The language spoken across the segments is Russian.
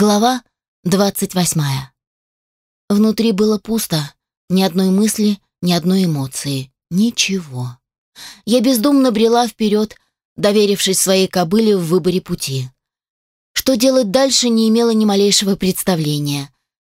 Глава 28. Внутри было пусто, ни одной мысли, ни одной эмоции, ничего. Я бездумно брела вперед, доверившись своей кобыле в выборе пути. Что делать дальше, не имела ни малейшего представления.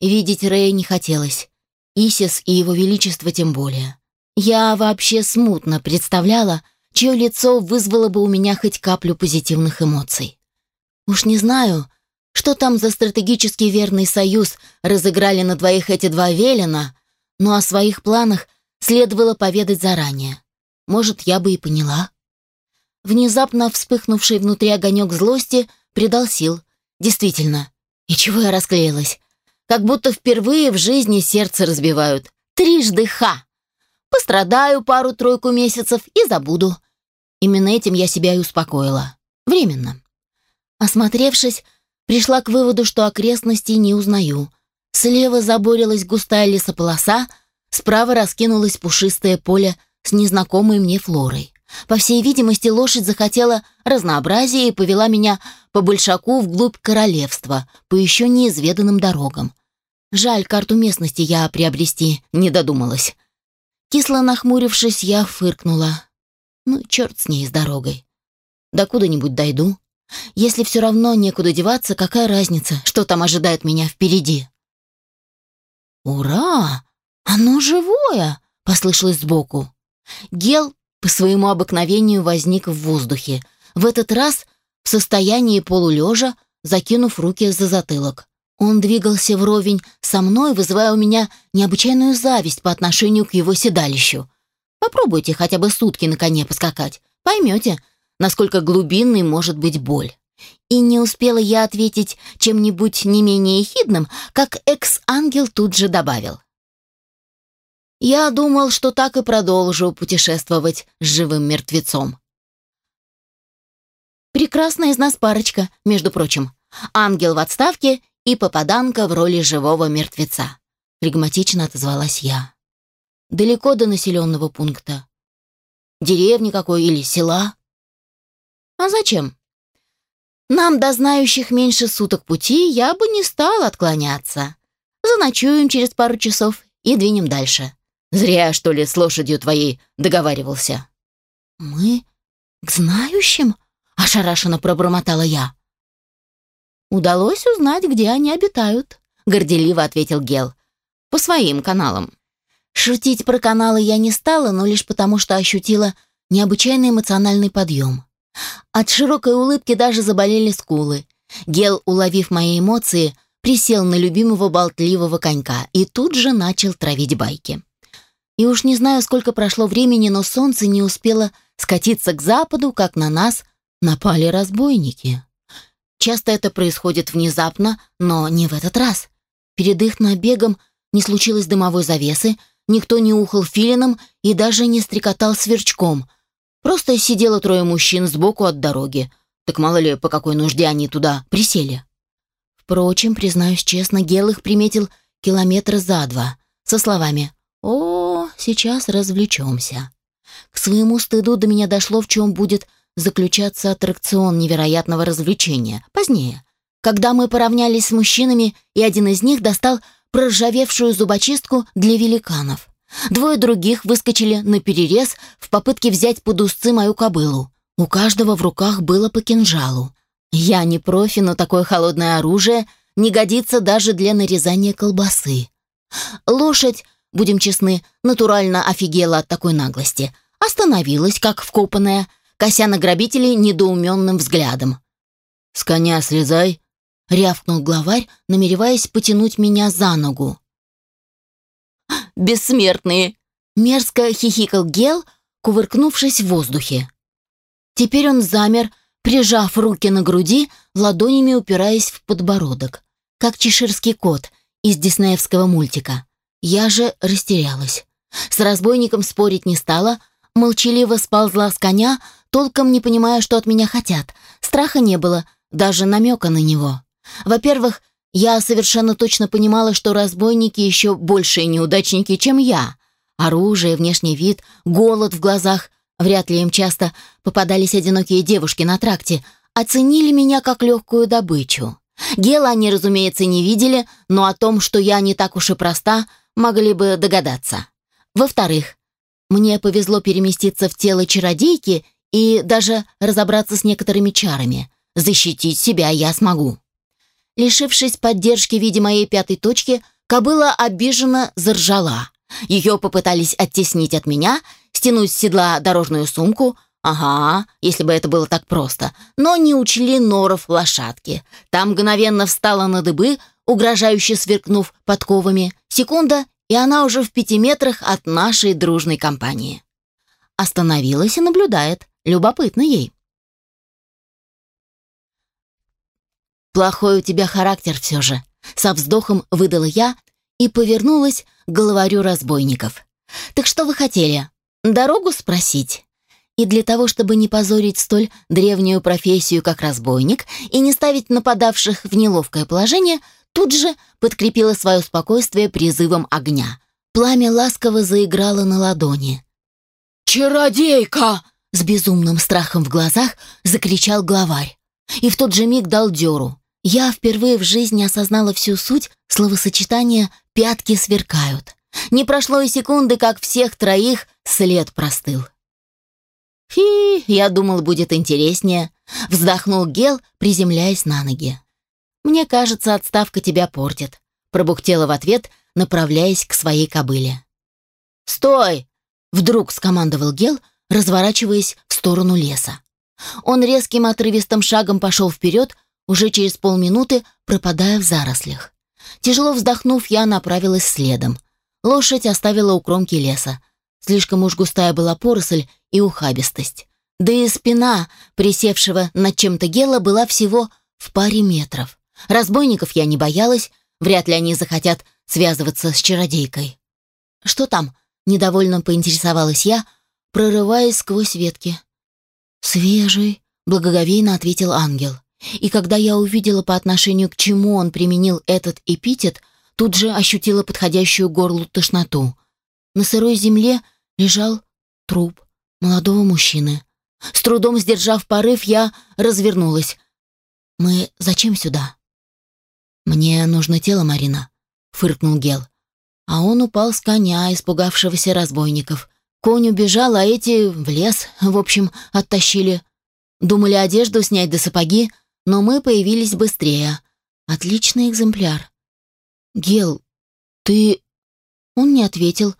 Видеть Рэя не хотелось, Исис и его величество тем более. Я вообще смутно представляла, чье лицо вызвало бы у меня хоть каплю позитивных эмоций. Уж не знаю, что там за стратегически верный союз разыграли на двоих эти два Велина, но о своих планах следовало поведать заранее. Может, я бы и поняла. Внезапно вспыхнувший внутри огонек злости придал сил. Действительно. И чего я расклеилась? Как будто впервые в жизни сердце разбивают. Трижды ха! Пострадаю пару-тройку месяцев и забуду. Именно этим я себя и успокоила. Временно. Осмотревшись, пришла к выводу, что окрестности не узнаю. Слева заборилась густая лесополоса, справа раскинулось пушистое поле с незнакомой мне флорой. По всей видимости, лошадь захотела разнообразия и повела меня по большаку вглубь королевства, по еще неизведанным дорогам. Жаль, карту местности я приобрести не додумалась. Кисло нахмурившись, я фыркнула. Ну, черт с ней, с дорогой. До куда-нибудь дойду. Если все равно некуда деваться, какая разница, что там ожидает меня впереди? «Ура! Оно живое!» — послышалось сбоку. Гел по своему обыкновению возник в воздухе, в этот раз в состоянии полулежа, закинув руки за затылок. Он двигался вровень со мной, вызывая у меня необычайную зависть по отношению к его седалищу. Попробуйте хотя бы сутки на коне поскакать. Поймете, насколько глубинной может быть боль. И не успела я ответить чем-нибудь не менее ехидным, как экс-ангел тут же добавил. «Я думал, что так и продолжу путешествовать с живым мертвецом». «Прекрасная из нас парочка, между прочим. Ангел в отставке и попаданка в роли живого мертвеца», — флегматично отозвалась я. «Далеко до населенного пункта. Деревни какой или села?» А зачем? Нам до знающих меньше суток пути я бы не стал отклоняться. Заночуем через пару часов и двинем дальше. Зря, что ли, с лошадью твоей договаривался. Мы к знающим? Ошарашенно пробормотала я. Удалось узнать, где они обитают, горделиво ответил Гел. По своим каналам. Шутить про каналы я не стала, но лишь потому, что ощутила необычайный эмоциональный подъем. От широкой улыбки даже заболели скулы. Гел, уловив мои эмоции, присел на любимого болтливого конька и тут же начал травить байки. И уж не знаю, сколько прошло времени, но солнце не успело скатиться к западу, как на нас напали разбойники. Часто это происходит внезапно, но не в этот раз. Перед их набегом не случилось дымовой завесы, никто не ухал филином и даже не стрекотал сверчком. Просто сидело трое мужчин сбоку от дороги. Так мало ли, по какой нужде они туда присели. Впрочем, признаюсь честно, Гел их приметил километра за два. Со словами «О, сейчас развлечемся». К своему стыду до меня дошло, в чем будет заключаться аттракцион невероятного развлечения. Позднее, когда мы поравнялись с мужчинами, и один из них достал проржавевшую зубочистку для великанов. Двое других выскочили на перерез в попытке взять под узцы мою кобылу. У каждого в руках было по кинжалу. Я не профи, но такое холодное оружие не годится даже для нарезания колбасы. Лошадь, будем честны, натурально офигела от такой наглости. Остановилась, как вкопанная, кося на грабителей недоуменным взглядом. «С коня слезай!» — рявкнул главарь, намереваясь потянуть меня за ногу бессмертные!» Мерзко хихикал Гел, кувыркнувшись в воздухе. Теперь он замер, прижав руки на груди, ладонями упираясь в подбородок, как чеширский кот из диснеевского мультика. Я же растерялась. С разбойником спорить не стала, молчаливо сползла с коня, толком не понимая, что от меня хотят. Страха не было, даже намека на него. Во-первых, я совершенно точно понимала, что разбойники еще большие неудачники, чем я. Оружие, внешний вид, голод в глазах. Вряд ли им часто попадались одинокие девушки на тракте. Оценили меня как легкую добычу. Гела они, разумеется, не видели, но о том, что я не так уж и проста, могли бы догадаться. Во-вторых, мне повезло переместиться в тело чародейки и даже разобраться с некоторыми чарами. Защитить себя я смогу. Лишившись поддержки в виде моей пятой точки, кобыла обиженно заржала. Ее попытались оттеснить от меня, стянуть с седла дорожную сумку. Ага, если бы это было так просто. Но не учли норов лошадки. Там мгновенно встала на дыбы, угрожающе сверкнув подковами. Секунда, и она уже в пяти метрах от нашей дружной компании. Остановилась и наблюдает. Любопытно ей. «Плохой у тебя характер все же», — со вздохом выдала я и повернулась к головарю разбойников. «Так что вы хотели? Дорогу спросить?» И для того, чтобы не позорить столь древнюю профессию, как разбойник, и не ставить нападавших в неловкое положение, тут же подкрепила свое спокойствие призывом огня. Пламя ласково заиграло на ладони. «Чародейка!» — с безумным страхом в глазах закричал главарь. И в тот же миг дал дёру. Я впервые в жизни осознала всю суть словосочетания «пятки сверкают». Не прошло и секунды, как всех троих след простыл. «Фи, я думал, будет интереснее», — вздохнул Гел, приземляясь на ноги. «Мне кажется, отставка тебя портит», — пробухтела в ответ, направляясь к своей кобыле. «Стой!» — вдруг скомандовал Гел, разворачиваясь в сторону леса. Он резким отрывистым шагом пошел вперед, — уже через полминуты пропадая в зарослях. Тяжело вздохнув, я направилась следом. Лошадь оставила у кромки леса. Слишком уж густая была поросль и ухабистость. Да и спина, присевшего над чем-то гела, была всего в паре метров. Разбойников я не боялась, вряд ли они захотят связываться с чародейкой. «Что там?» — недовольно поинтересовалась я, прорываясь сквозь ветки. «Свежий», — благоговейно ответил ангел. И когда я увидела, по отношению к чему он применил этот эпитет, тут же ощутила подходящую горлу тошноту. На сырой земле лежал труп молодого мужчины. С трудом сдержав порыв, я развернулась. «Мы зачем сюда?» «Мне нужно тело, Марина», — фыркнул Гел. А он упал с коня, испугавшегося разбойников. Конь убежал, а эти в лес, в общем, оттащили. Думали одежду снять до сапоги, но мы появились быстрее. Отличный экземпляр. «Гел, ты...» Он не ответил.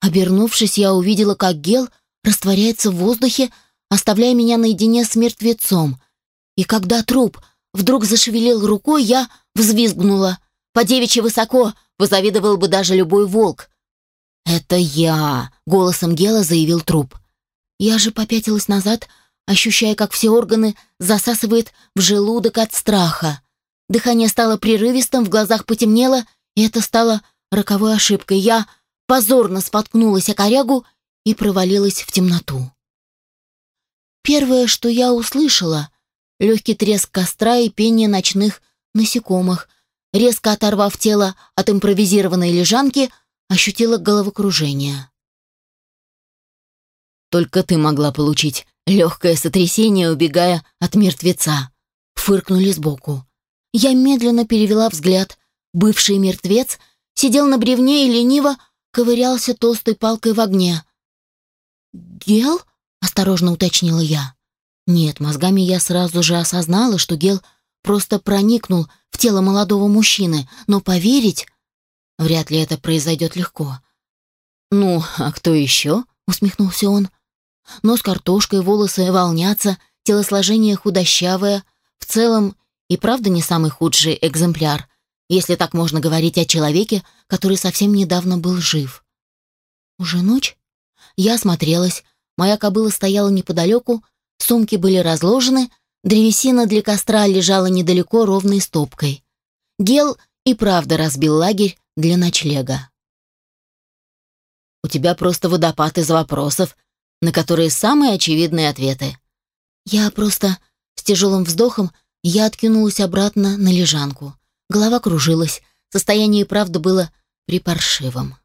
Обернувшись, я увидела, как гел растворяется в воздухе, оставляя меня наедине с мертвецом. И когда труп вдруг зашевелил рукой, я взвизгнула. По девичьи высоко позавидовал бы даже любой волк. «Это я!» — голосом гела заявил труп. Я же попятилась назад, — ощущая, как все органы засасывает в желудок от страха. Дыхание стало прерывистым, в глазах потемнело, и это стало роковой ошибкой. Я позорно споткнулась о корягу и провалилась в темноту. Первое, что я услышала, легкий треск костра и пение ночных насекомых. Резко оторвав тело от импровизированной лежанки, ощутила головокружение. «Только ты могла получить Легкое сотрясение, убегая от мертвеца. Фыркнули сбоку. Я медленно перевела взгляд. Бывший мертвец сидел на бревне и лениво ковырялся толстой палкой в огне. «Гел?» — осторожно уточнила я. Нет, мозгами я сразу же осознала, что Гел просто проникнул в тело молодого мужчины, но поверить... Вряд ли это произойдет легко. «Ну, а кто еще?» — усмехнулся он. Нос картошкой, волосы волнятся, телосложение худощавое. В целом и правда не самый худший экземпляр, если так можно говорить о человеке, который совсем недавно был жив. Уже ночь? Я осмотрелась. Моя кобыла стояла неподалеку, сумки были разложены, древесина для костра лежала недалеко ровной стопкой. Гел и правда разбил лагерь для ночлега. «У тебя просто водопад из вопросов», на которые самые очевидные ответы. Я просто с тяжелым вздохом я откинулась обратно на лежанку. Голова кружилась, состояние и правда было припаршивым.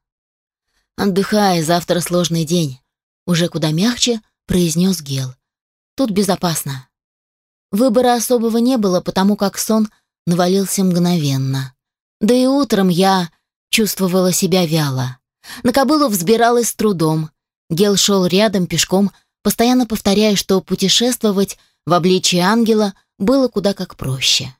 «Отдыхай, завтра сложный день», — уже куда мягче произнес Гел. «Тут безопасно». Выбора особого не было, потому как сон навалился мгновенно. Да и утром я чувствовала себя вяло. На кобылу взбиралась с трудом, Гел шел рядом пешком, постоянно повторяя, что путешествовать в обличии ангела было куда как проще.